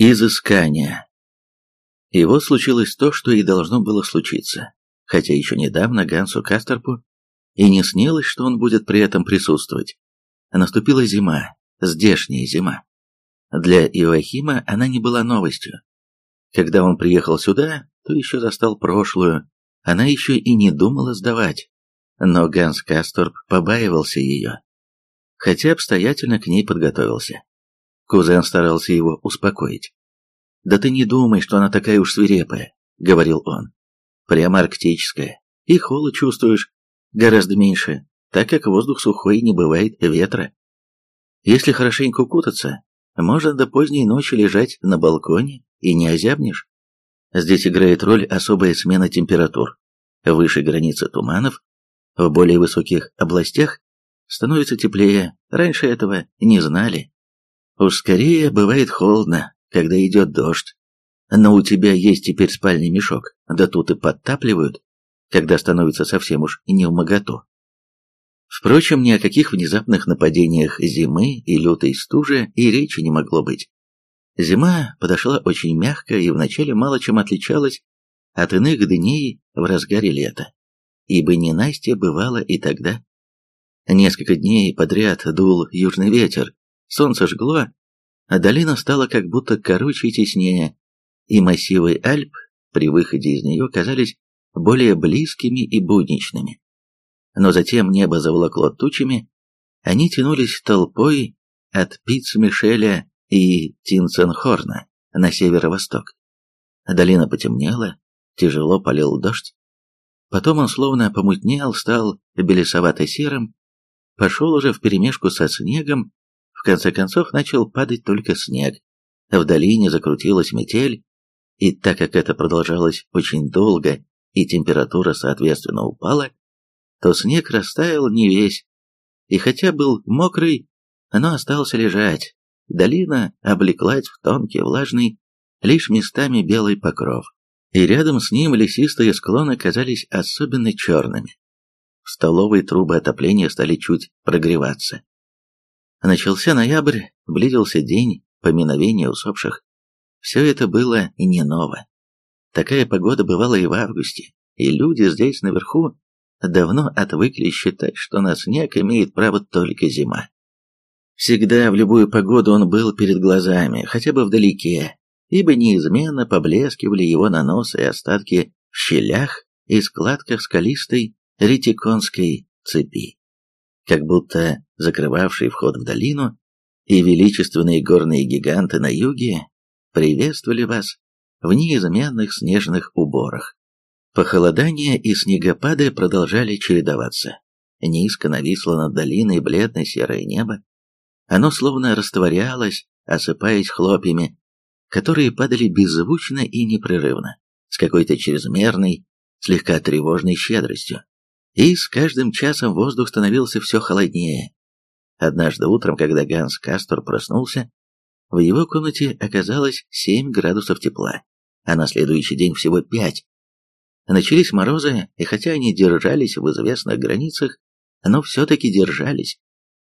Изыскание. И вот случилось то, что и должно было случиться, хотя еще недавно Гансу Кастерпу и не снилось, что он будет при этом присутствовать. Наступила зима, здешняя зима. Для Иоахима она не была новостью. Когда он приехал сюда, то еще застал прошлую, она еще и не думала сдавать. Но Ганс Касторп побаивался ее, хотя обстоятельно к ней подготовился. Кузен старался его успокоить. «Да ты не думай, что она такая уж свирепая», — говорил он. «Прямо арктическая. И холод чувствуешь гораздо меньше, так как воздух сухой и не бывает ветра. Если хорошенько укутаться, можно до поздней ночи лежать на балконе и не озябнешь. Здесь играет роль особая смена температур. Выше границы туманов, в более высоких областях становится теплее, раньше этого не знали. Уж скорее бывает холодно, когда идет дождь. Но у тебя есть теперь спальный мешок, да тут и подтапливают, когда становится совсем уж не в моготу. Впрочем, ни о каких внезапных нападениях зимы и лютой стужи и речи не могло быть. Зима подошла очень мягко и вначале мало чем отличалась от иных дней в разгаре лета, ибо ненастье бывало и тогда. Несколько дней подряд дул южный ветер, Солнце жгло, а долина стала как будто короче и теснее, и массивы Альп при выходе из нее казались более близкими и будничными. Но затем небо заволокло тучами, они тянулись толпой от Пиц-Мишеля и Тинценхорна на северо-восток. Долина потемнела, тяжело полил дождь. Потом он словно помутнел, стал белесовато-серым, пошел уже вперемешку со снегом в конце концов начал падать только снег. В долине закрутилась метель, и так как это продолжалось очень долго и температура соответственно упала, то снег растаял не весь, и хотя был мокрый, но остался лежать. Долина облеклась в тонкий влажный, лишь местами белый покров, и рядом с ним лесистые склоны казались особенно черными. В столовой трубы отопления стали чуть прогреваться. Начался ноябрь, близился день поминовения усопших. Все это было не ново. Такая погода бывала и в августе, и люди здесь наверху давно отвыкли считать, что на снег имеет право только зима. Всегда в любую погоду он был перед глазами, хотя бы вдалеке, ибо неизменно поблескивали его наносы и остатки в щелях и складках скалистой ретиконской цепи как будто закрывавший вход в долину, и величественные горные гиганты на юге приветствовали вас в неизменных снежных уборах. Похолодания и снегопады продолжали чередоваться. Низко нависло над долиной бледно-серое небо. Оно словно растворялось, осыпаясь хлопьями, которые падали беззвучно и непрерывно, с какой-то чрезмерной, слегка тревожной щедростью и с каждым часом воздух становился все холоднее. Однажды утром, когда Ганс Кастор проснулся, в его комнате оказалось 7 градусов тепла, а на следующий день всего 5. Начались морозы, и хотя они держались в известных границах, но все-таки держались.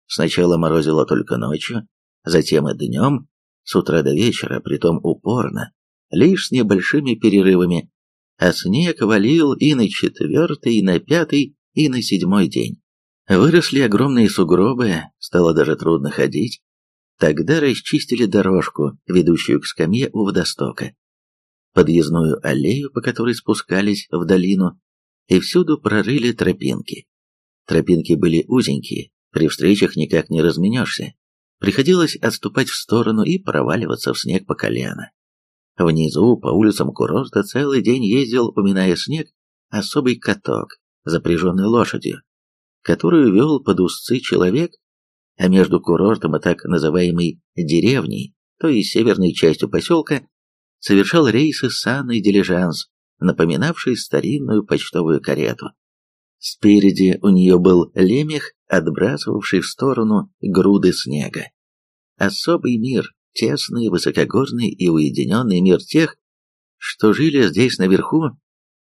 Сначала морозило только ночью, затем и днем, с утра до вечера, притом упорно, лишь с небольшими перерывами, а снег валил и на четвертый, и на пятый, и на седьмой день. Выросли огромные сугробы, стало даже трудно ходить. Тогда расчистили дорожку, ведущую к скамье у водостока, подъездную аллею, по которой спускались в долину, и всюду прорыли тропинки. Тропинки были узенькие, при встречах никак не разменешься. Приходилось отступать в сторону и проваливаться в снег по колено. Внизу, по улицам курорта, целый день ездил, уминая снег, особый каток, запряженный лошадью, которую вел под узцы человек, а между курортом и так называемой деревней, то есть северной частью поселка, совершал рейсы санный дилижанс, напоминавший старинную почтовую карету. Спереди у нее был лемех, отбрасывавший в сторону груды снега. Особый мир, тесный, высокогорный и уединенный мир тех, что жили здесь наверху,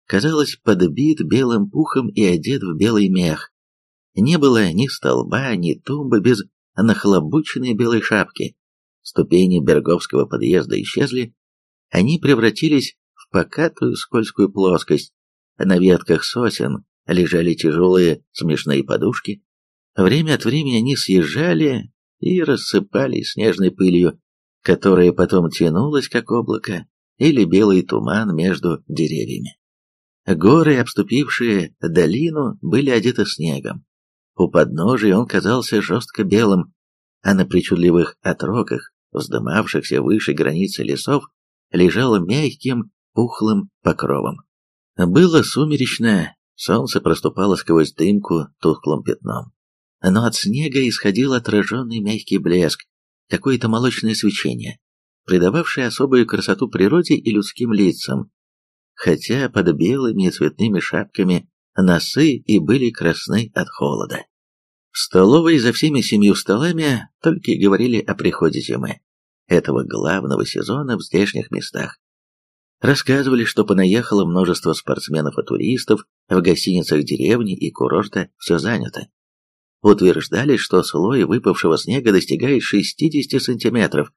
казалось, подбит белым пухом и одет в белый мех. Не было ни столба, ни тумбы без нахлобученной белой шапки, ступени Берговского подъезда исчезли, они превратились в покатую скользкую плоскость. На ветках сосен лежали тяжелые смешные подушки. Время от времени они съезжали и рассыпались снежной пылью, которая потом тянулась, как облако, или белый туман между деревьями. Горы, обступившие долину, были одеты снегом. У подножия он казался жестко белым, а на причудливых отроках, вздымавшихся выше границы лесов, лежал мягким, пухлым покровом. Было сумеречно, солнце проступало сквозь дымку тусклым пятном. Но от снега исходил отраженный мягкий блеск, какое-то молочное свечение, придававшее особую красоту природе и людским лицам, хотя под белыми и цветными шапками носы и были красны от холода. В столовой за всеми семью столами только и говорили о приходе зимы, этого главного сезона в здешних местах. Рассказывали, что понаехало множество спортсменов и туристов, в гостиницах деревни и курорта все занято. Утверждали, что слой выпавшего снега достигает 60 сантиметров.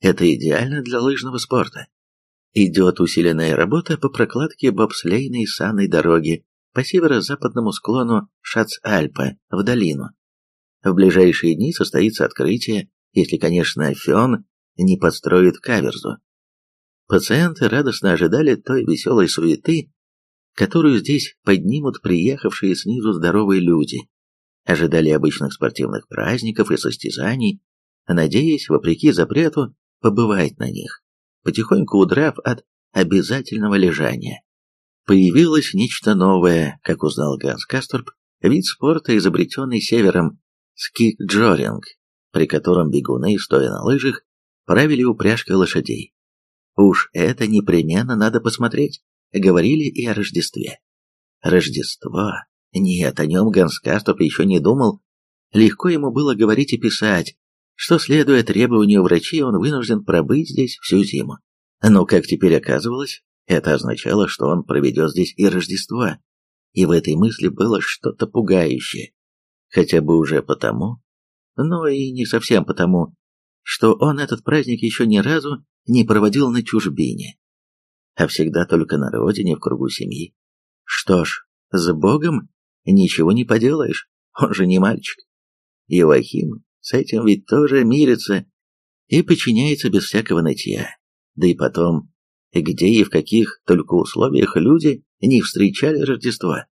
Это идеально для лыжного спорта. Идет усиленная работа по прокладке бобслейной санной дороги по северо-западному склону Шацальпа в долину. В ближайшие дни состоится открытие, если, конечно, Фион не подстроит каверзу. Пациенты радостно ожидали той веселой суеты, которую здесь поднимут приехавшие снизу здоровые люди. Ожидали обычных спортивных праздников и состязаний, надеясь, вопреки запрету, побывать на них, потихоньку удрав от обязательного лежания. Появилось нечто новое, как узнал Ганс Касторп, вид спорта, изобретенный севером, скик-джоринг, при котором бегуны, стоя на лыжах, правили упряжкой лошадей. Уж это непременно надо посмотреть, говорили и о Рождестве. Рождество? Нет, о нем Ганс Кастоп еще не думал. Легко ему было говорить и писать, что, следуя требованию врачей, он вынужден пробыть здесь всю зиму. Но, как теперь оказывалось, это означало, что он проведет здесь и Рождество. И в этой мысли было что-то пугающее. Хотя бы уже потому, но и не совсем потому, что он этот праздник еще ни разу не проводил на чужбине, а всегда только на родине в кругу семьи. Что ж, с Богом ничего не поделаешь, он же не мальчик. Иоахим с этим ведь тоже мирится и подчиняется без всякого нытья. Да и потом, где и в каких только условиях люди не встречали Рождества.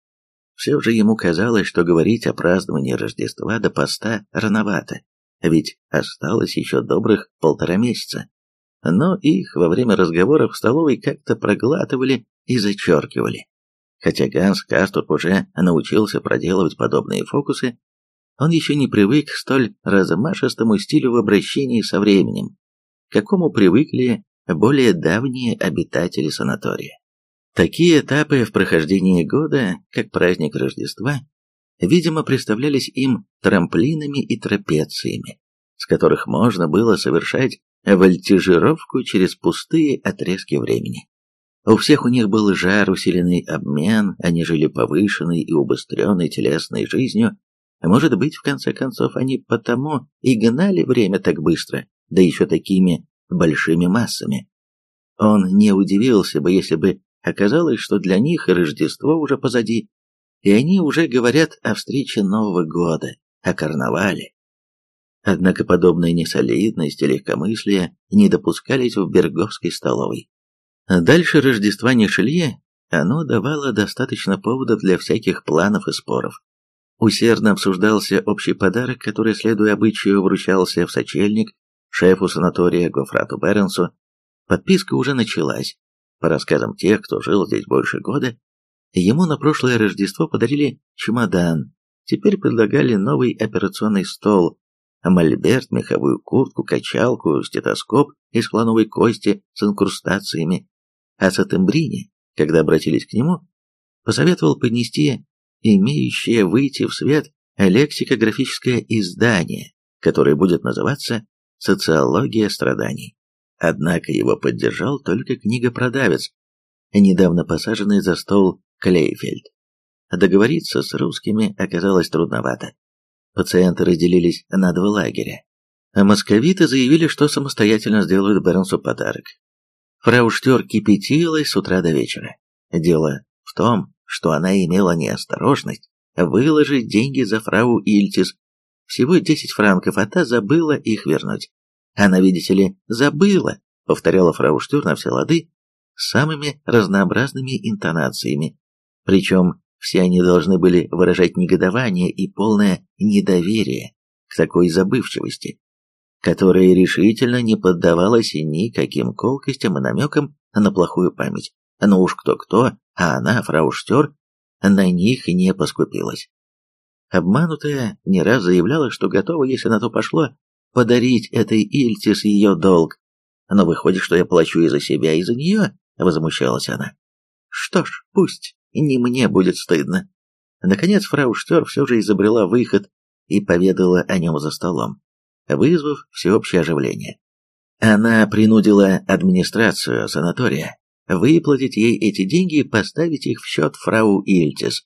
Все же ему казалось, что говорить о праздновании Рождества до поста рановато ведь осталось еще добрых полтора месяца. Но их во время разговоров в столовой как-то проглатывали и зачеркивали. Хотя Ганс Кастурп уже научился проделывать подобные фокусы, он еще не привык к столь размашистому стилю в обращении со временем, к какому привыкли более давние обитатели санатория. Такие этапы в прохождении года, как праздник Рождества, видимо, представлялись им трамплинами и трапециями, с которых можно было совершать вольтижировку через пустые отрезки времени. У всех у них был жар, усиленный обмен, они жили повышенной и убыстренной телесной жизнью, а может быть, в конце концов, они потому и гнали время так быстро, да еще такими большими массами. Он не удивился бы, если бы оказалось, что для них Рождество уже позади, и они уже говорят о встрече Нового года, о карнавале. Однако подобная несолидность и легкомыслие не допускались в Берговской столовой. Дальше Рождества шли, оно давало достаточно поводов для всяких планов и споров. Усердно обсуждался общий подарок, который, следуя обычаю, вручался в сочельник шефу санатория Гофрату Беренсу. Подписка уже началась. По рассказам тех, кто жил здесь больше года, Ему на прошлое Рождество подарили чемодан, теперь предлагали новый операционный стол, мольберт, меховую куртку, качалку, стетоскоп из слоновой кости с инкрустациями. А Сатембрини, когда обратились к нему, посоветовал поднести имеющее выйти в свет лексикографическое издание, которое будет называться «Социология страданий». Однако его поддержал только книгопродавец, недавно посаженный за стол Клейфельд. Договориться с русскими оказалось трудновато. Пациенты разделились на два лагеря. Московиты заявили, что самостоятельно сделают Бернсу подарок. Фрау Штер кипятилась с утра до вечера. Дело в том, что она имела неосторожность выложить деньги за фрау Ильтис, всего 10 франков, а та забыла их вернуть. Она, видите ли, забыла, повторяла фрау Штюр на все лады, с самыми разнообразными интонациями. Причем все они должны были выражать негодование и полное недоверие к такой забывчивости, которая решительно не поддавалась никаким колкостям и намекам на плохую память. Но уж кто-кто, а она, фрау Штер, на них не поскупилась. Обманутая не раз заявляла, что готова, если на то пошло, подарить этой Ильтис ее долг. Но выходит, что я плачу и за себя, и за нее, возмущалась она. Что ж, пусть, не мне будет стыдно. Наконец фрау Штер все же изобрела выход и поведала о нем за столом, вызвав всеобщее оживление. Она принудила администрацию санатория выплатить ей эти деньги и поставить их в счет фрау Ильтис.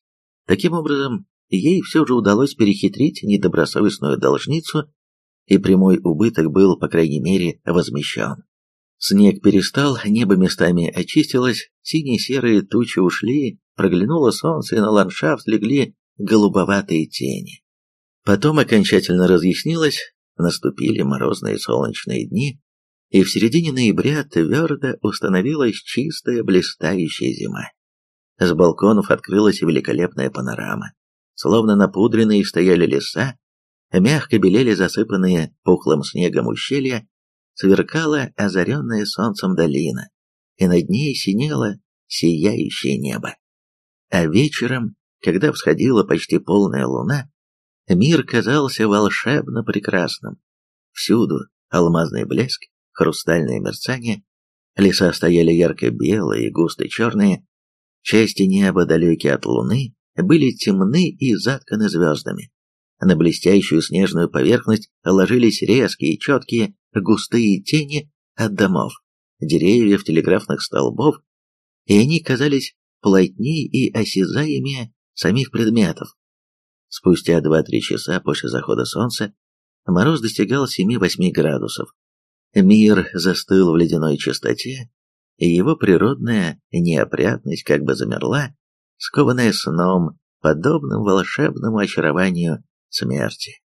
Таким образом, ей все же удалось перехитрить недобросовестную должницу, и прямой убыток был, по крайней мере, возмещен. Снег перестал, небо местами очистилось, синие-серые тучи ушли, проглянуло солнце, и на ландшафт легли голубоватые тени. Потом окончательно разъяснилось, наступили морозные солнечные дни, и в середине ноября твердо установилась чистая блистающая зима. С балконов открылась великолепная панорама. Словно напудренные стояли леса, мягко белели засыпанные пухлым снегом ущелья, сверкала озаренная солнцем долина, и над ней синело сияющее небо. А вечером, когда всходила почти полная луна, мир казался волшебно прекрасным. Всюду алмазный блеск, хрустальное мерцание, леса стояли ярко-белые и густо-черные, части неба, далекие от луны, были темны и затканы звездами. На блестящую снежную поверхность ложились резкие, четкие, густые тени от домов, деревьев, телеграфных столбов, и они казались плотнее и осязаемее самих предметов. Спустя 2-3 часа после захода солнца мороз достигал 7-8 градусов, Мир застыл в ледяной чистоте, и его природная неопрятность как бы замерла, скованная сном, подобным волшебному очарованию смерти.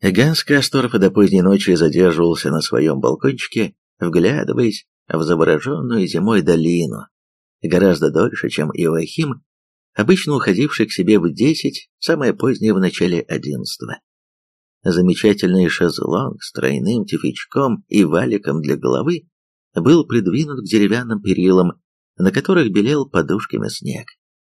Ганс Касторф до поздней ночи задерживался на своем балкончике, вглядываясь в завороженную зимой долину, гораздо дольше, чем Иоахим, обычно уходивший к себе в десять, самое позднее в начале одиннадцатого. Замечательный шезлонг с тройным тюфячком и валиком для головы был придвинут к деревянным перилам, на которых белел подушками снег.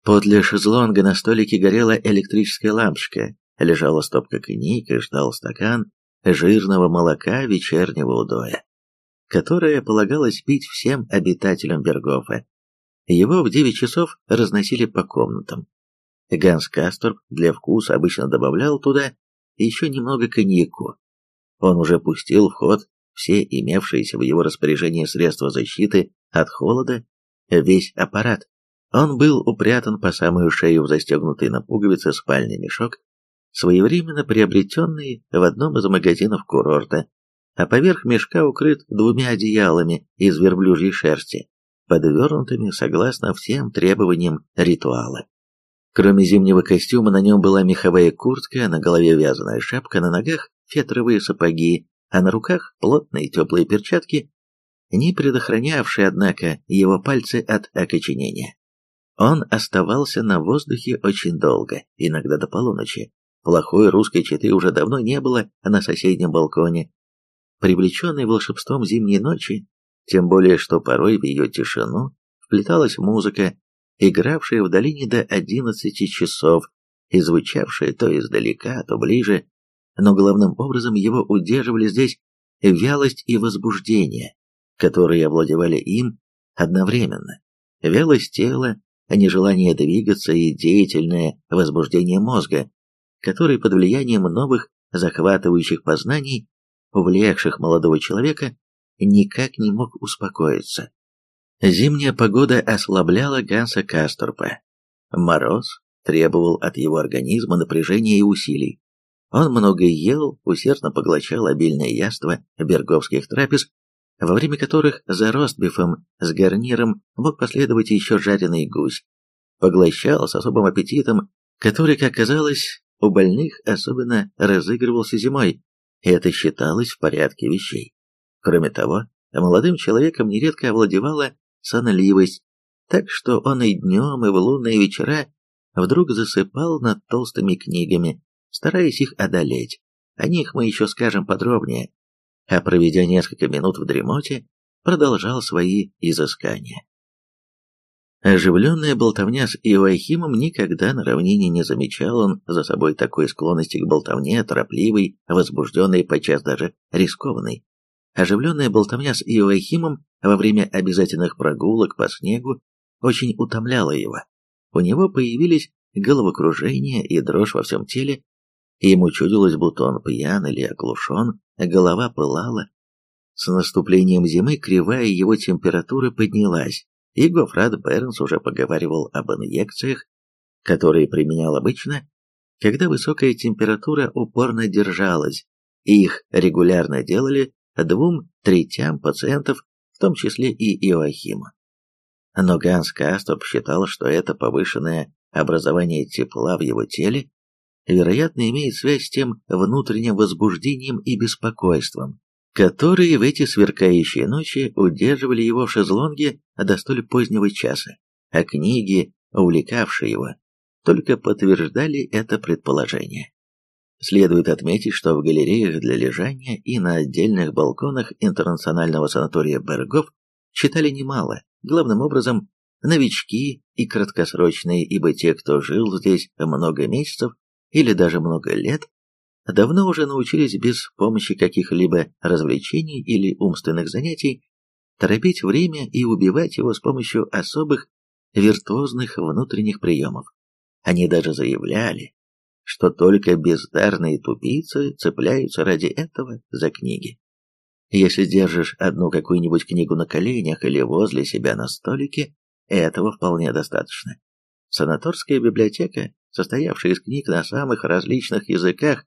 Подле шезлонга на столике горела электрическая лампочка, лежала стопка книг и ждал стакан жирного молока вечернего удоя, которое полагалось пить всем обитателям Бергофа. Его в девять часов разносили по комнатам. Ганс Касторп для вкуса обычно добавлял туда еще немного коньяку. Он уже пустил в ход все имевшиеся в его распоряжении средства защиты от холода, весь аппарат. Он был упрятан по самую шею в застегнутый на пуговицы спальный мешок, своевременно приобретенный в одном из магазинов курорта, а поверх мешка укрыт двумя одеялами из верблюжьей шерсти, подвернутыми согласно всем требованиям ритуала. Кроме зимнего костюма на нем была меховая куртка, на голове вязаная шапка, на ногах фетровые сапоги, а на руках плотные теплые перчатки, не предохранявшие, однако, его пальцы от окоченения. Он оставался на воздухе очень долго, иногда до полуночи. Плохой русской четы уже давно не было на соседнем балконе. Привлеченный волшебством зимней ночи, тем более что порой в ее тишину вплеталась музыка, игравшая в долине до одиннадцати часов и звучавшая то издалека, то ближе, но главным образом его удерживали здесь вялость и возбуждение, которые овладевали им одновременно. Вялость тела, нежелание двигаться и деятельное возбуждение мозга, который под влиянием новых захватывающих познаний, увлекших молодого человека, никак не мог успокоиться. Зимняя погода ослабляла Ганса Касторпа. Мороз требовал от его организма напряжения и усилий. Он много ел, усердно поглощал обильное яство берговских трапез, во время которых за ростбифом с гарниром мог последовать еще жареный гусь. Поглощал с особым аппетитом, который, как казалось, у больных особенно разыгрывался зимой, и это считалось в порядке вещей. Кроме того, молодым человеком нередко овладевала сонливость, так что он и днем, и в лунные вечера вдруг засыпал над толстыми книгами, стараясь их одолеть. О них мы еще скажем подробнее, а проведя несколько минут в дремоте, продолжал свои изыскания. Оживленная болтовня с Иоахимом никогда на равнине не замечал он за собой такой склонности к болтовне, торопливой, возбужденной, подчас даже рискованной. Оживленная болтовня с Иоахимом во время обязательных прогулок по снегу очень утомляла его. У него появились головокружение и дрожь во всем теле, ему чудилось, будто он пьян или оглушен, голова пылала. С наступлением зимы кривая его температура поднялась, и Гофрат Бернс уже поговаривал об инъекциях, которые применял обычно, когда высокая температура упорно держалась, и их регулярно делали двум третям пациентов, в том числе и Иоахиму. Но Ганс Кастоп считал, что это повышенное образование тепла в его теле вероятно, имеет связь с тем внутренним возбуждением и беспокойством, которые в эти сверкающие ночи удерживали его в шезлонге до столь позднего часа, а книги, увлекавшие его, только подтверждали это предположение. Следует отметить, что в галереях для лежания и на отдельных балконах интернационального санатория Бергов читали немало, главным образом новички и краткосрочные, ибо те, кто жил здесь много месяцев, или даже много лет, давно уже научились без помощи каких-либо развлечений или умственных занятий торопить время и убивать его с помощью особых виртуозных внутренних приемов. Они даже заявляли, что только бездарные тупицы цепляются ради этого за книги. Если держишь одну какую-нибудь книгу на коленях или возле себя на столике, этого вполне достаточно. Санаторская библиотека состоявшая из книг на самых различных языках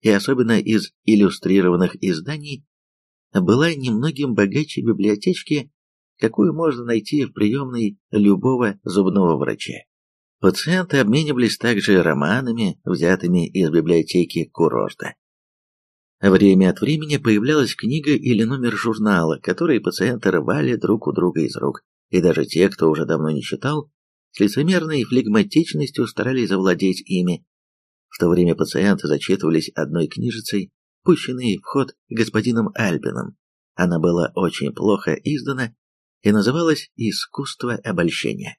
и особенно из иллюстрированных изданий, была немногим богаче библиотечки, какую можно найти в приемной любого зубного врача. Пациенты обменивались также романами, взятыми из библиотеки курорта. Время от времени появлялась книга или номер журнала, которые пациенты рвали друг у друга из рук, и даже те, кто уже давно не читал, с лицемерной флегматичностью старались завладеть ими. В то время пациенты зачитывались одной книжицей, пущенной в ход господином Альбином. Она была очень плохо издана и называлась «Искусство обольщения».